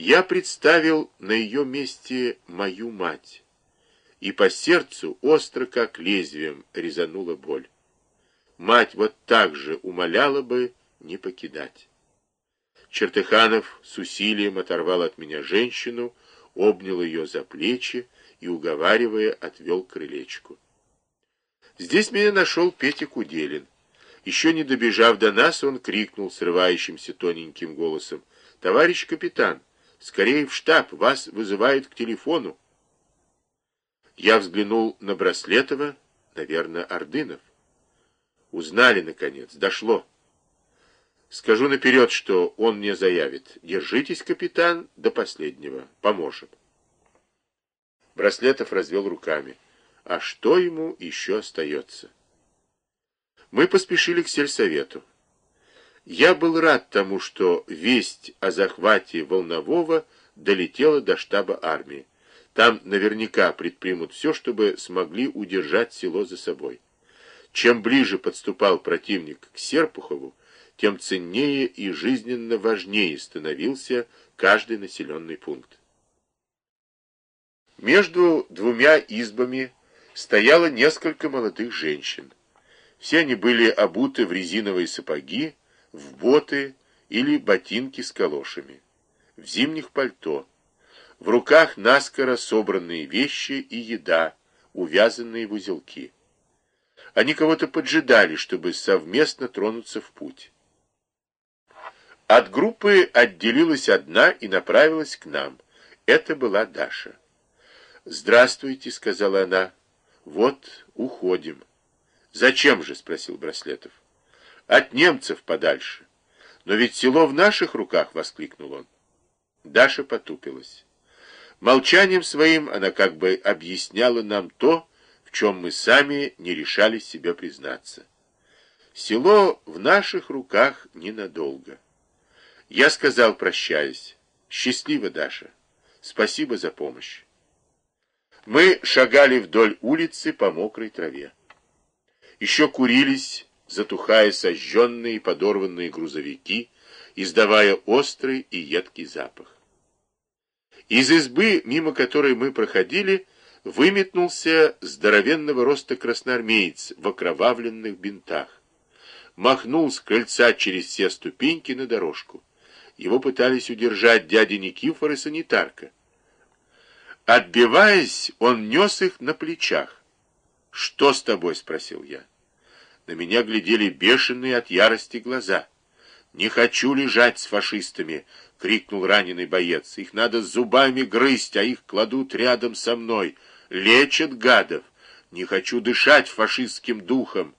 Я представил на ее месте мою мать, и по сердцу остро, как лезвием, резанула боль. Мать вот так же умоляла бы не покидать. Чертыханов с усилием оторвал от меня женщину, обнял ее за плечи и, уговаривая, отвел крылечку. Здесь меня нашел Петя Куделин. Еще не добежав до нас, он крикнул срывающимся тоненьким голосом. «Товарищ капитан, скорее в штаб, вас вызывают к телефону». Я взглянул на Браслетова, наверное, Ордынов. Узнали, наконец, дошло. Скажу наперед, что он мне заявит. Держитесь, капитан, до последнего. Поможем. Браслетов развел руками. А что ему еще остается? Мы поспешили к сельсовету. Я был рад тому, что весть о захвате Волнового долетела до штаба армии. Там наверняка предпримут все, чтобы смогли удержать село за собой. Чем ближе подступал противник к Серпухову, тем ценнее и жизненно важнее становился каждый населенный пункт. Между двумя избами стояло несколько молодых женщин. Все они были обуты в резиновые сапоги, в боты или ботинки с калошами, в зимних пальто. В руках наскоро собранные вещи и еда, увязанные в узелки. Они кого-то поджидали, чтобы совместно тронуться в путь. От группы отделилась одна и направилась к нам. Это была Даша. «Здравствуйте», — сказала она. «Вот, уходим». «Зачем же?» — спросил Браслетов. «От немцев подальше». «Но ведь село в наших руках!» — воскликнул он. Даша потупилась. Молчанием своим она как бы объясняла нам то, в чем мы сами не решались себе признаться. Село в наших руках ненадолго. Я сказал, прощаясь, «Счастливо, Даша. Спасибо за помощь». Мы шагали вдоль улицы по мокрой траве. Еще курились, затухая сожженные и подорванные грузовики, издавая острый и едкий запах. Из избы, мимо которой мы проходили, выметнулся здоровенного роста красноармеец в окровавленных бинтах. Махнул с крыльца через все ступеньки на дорожку. Его пытались удержать дядя Никифор и санитарка. Отбиваясь, он нес их на плечах. «Что с тобой?» — спросил я. На меня глядели бешеные от ярости глаза. «Не хочу лежать с фашистами!» — крикнул раненый боец. «Их надо зубами грызть, а их кладут рядом со мной. Лечат гадов! Не хочу дышать фашистским духом!»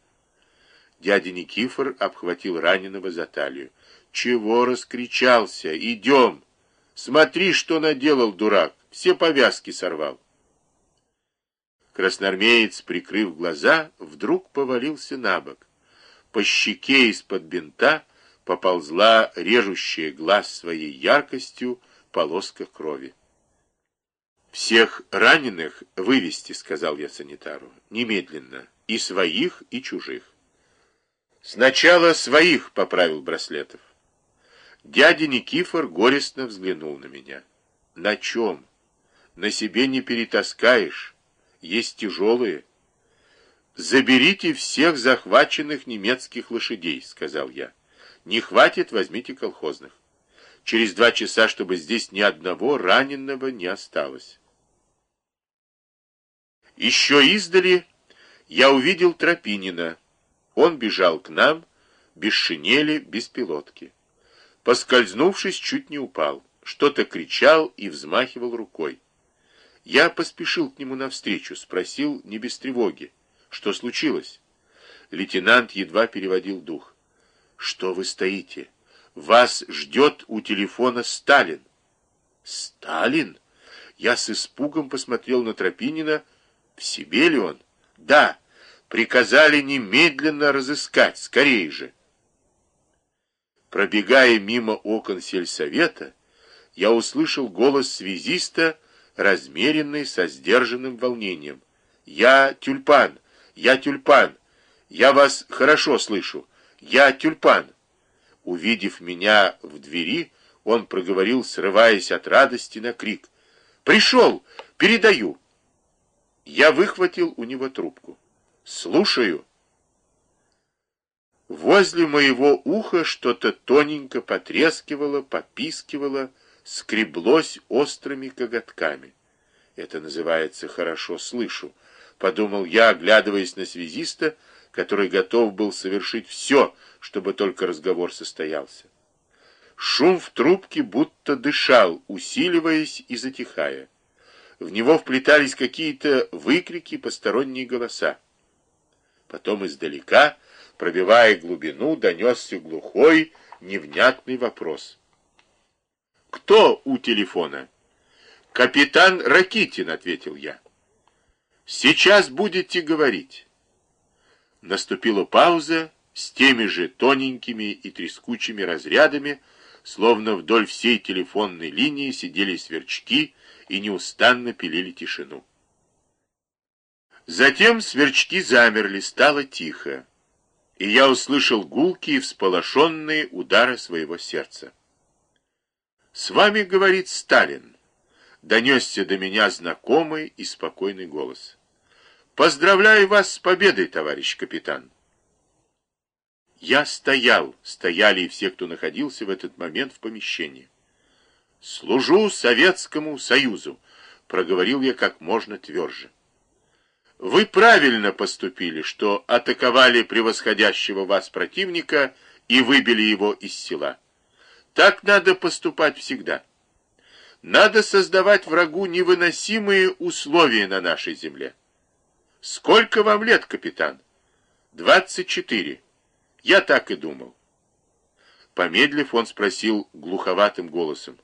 Дядя Никифор обхватил раненого за талию. Чего раскричался? Идем! Смотри, что наделал дурак! Все повязки сорвал. Красноармеец, прикрыв глаза, вдруг повалился на бок. По щеке из-под бинта поползла режущая глаз своей яркостью полоска крови. «Всех раненых вывести», — сказал я санитару, — «немедленно, и своих, и чужих». «Сначала своих», — поправил Браслетов. Дядя Никифор горестно взглянул на меня. На чем? На себе не перетаскаешь. Есть тяжелые. Заберите всех захваченных немецких лошадей, сказал я. Не хватит, возьмите колхозных. Через два часа, чтобы здесь ни одного раненого не осталось. Еще издали я увидел Тропинина. Он бежал к нам, без шинели, без пилотки. Поскользнувшись, чуть не упал. Что-то кричал и взмахивал рукой. Я поспешил к нему навстречу, спросил не без тревоги. Что случилось? Лейтенант едва переводил дух. Что вы стоите? Вас ждет у телефона Сталин. Сталин? Я с испугом посмотрел на Тропинина. В себе ли он? Да. Приказали немедленно разыскать, скорее же. Пробегая мимо окон сельсовета, я услышал голос связиста, размеренный со сдержанным волнением. «Я тюльпан! Я тюльпан! Я вас хорошо слышу! Я тюльпан!» Увидев меня в двери, Он проговорил, срываясь от радости на крик. «Пришел! Передаю!» Я выхватил у него трубку. «Слушаю!» Возле моего уха что-то тоненько потрескивало, попискивало, скреблось острыми коготками. Это называется «хорошо слышу», — подумал я, оглядываясь на связиста, который готов был совершить все, чтобы только разговор состоялся. Шум в трубке будто дышал, усиливаясь и затихая. В него вплетались какие-то выкрики, посторонние голоса. Потом издалека, пробивая глубину, донесся глухой, невнятный вопрос. «Кто у телефона?» «Капитан Ракитин», — ответил я. «Сейчас будете говорить». Наступила пауза с теми же тоненькими и трескучими разрядами, словно вдоль всей телефонной линии сидели сверчки и неустанно пилили тишину. Затем сверчки замерли, стало тихо, и я услышал гулкие всполошенные удары своего сердца. «С вами, — говорит Сталин, — донесся до меня знакомый и спокойный голос. Поздравляю вас с победой, товарищ капитан!» Я стоял, стояли и все, кто находился в этот момент в помещении. «Служу Советскому Союзу», — проговорил я как можно тверже. «Вы правильно поступили, что атаковали превосходящего вас противника и выбили его из села. Так надо поступать всегда. Надо создавать врагу невыносимые условия на нашей земле. Сколько вам лет, капитан? Двадцать четыре. Я так и думал. Помедлив, он спросил глуховатым голосом.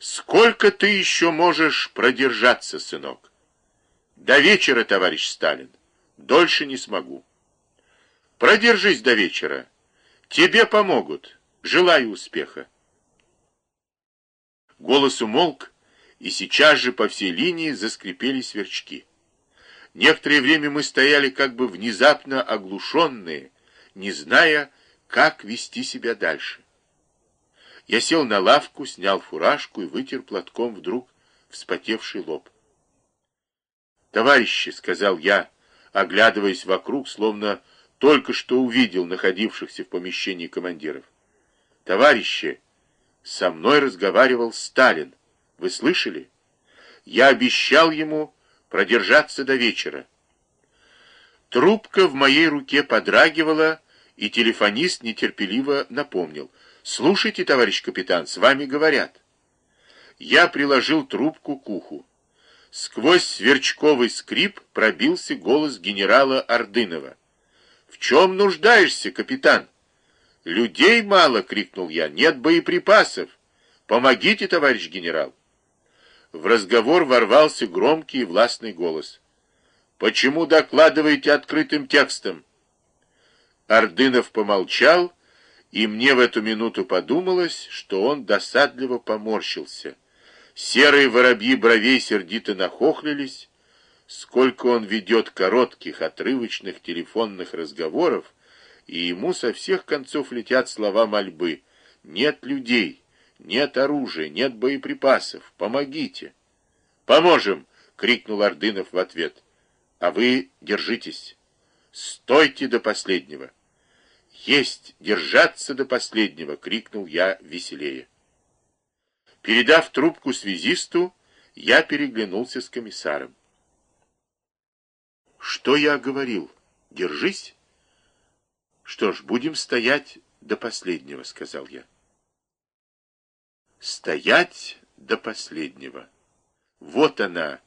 «Сколько ты еще можешь продержаться, сынок?» «До вечера, товарищ Сталин. Дольше не смогу». «Продержись до вечера. Тебе помогут. Желаю успеха». Голос умолк, и сейчас же по всей линии заскрипели сверчки. Некоторое время мы стояли как бы внезапно оглушенные, не зная, как вести себя дальше. Я сел на лавку, снял фуражку и вытер платком вдруг вспотевший лоб. «Товарищи», — сказал я, оглядываясь вокруг, словно только что увидел находившихся в помещении командиров. «Товарищи, со мной разговаривал Сталин. Вы слышали? Я обещал ему продержаться до вечера. Трубка в моей руке подрагивала, и телефонист нетерпеливо напомнил. «Слушайте, товарищ капитан, с вами говорят». Я приложил трубку к уху. Сквозь сверчковый скрип пробился голос генерала Ордынова. «В чем нуждаешься, капитан?» «Людей мало!» — крикнул я. «Нет боеприпасов! Помогите, товарищ генерал!» В разговор ворвался громкий и властный голос. «Почему докладываете открытым текстом?» Ордынов помолчал, и мне в эту минуту подумалось, что он досадливо поморщился. Серые воробьи бровей сердито нахохлились. Сколько он ведет коротких, отрывочных телефонных разговоров, и ему со всех концов летят слова мольбы. «Нет людей, нет оружия, нет боеприпасов, помогите!» «Поможем!» — крикнул Ордынов в ответ. «А вы держитесь!» Стойте до последнего. Есть, держаться до последнего, крикнул я веселее. Передав трубку связисту, я переглянулся с комиссаром. Что я говорил? Держись. Что ж, будем стоять до последнего, сказал я. Стоять до последнего. Вот она,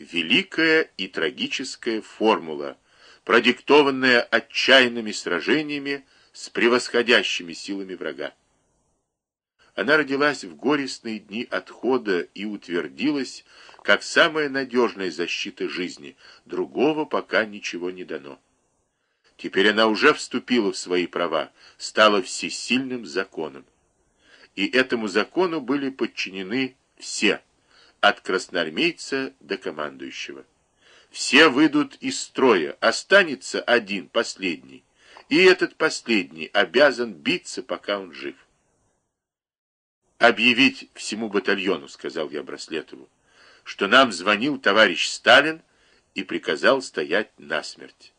великая и трагическая формула, продиктованная отчаянными сражениями с превосходящими силами врага. Она родилась в горестные дни отхода и утвердилась как самая надежная защита жизни, другого пока ничего не дано. Теперь она уже вступила в свои права, стала всесильным законом. И этому закону были подчинены все, от красноармейца до командующего. Все выйдут из строя, останется один, последний. И этот последний обязан биться, пока он жив. объявить всему батальону, сказал я Браслетову, что нам звонил товарищ Сталин и приказал стоять насмерть.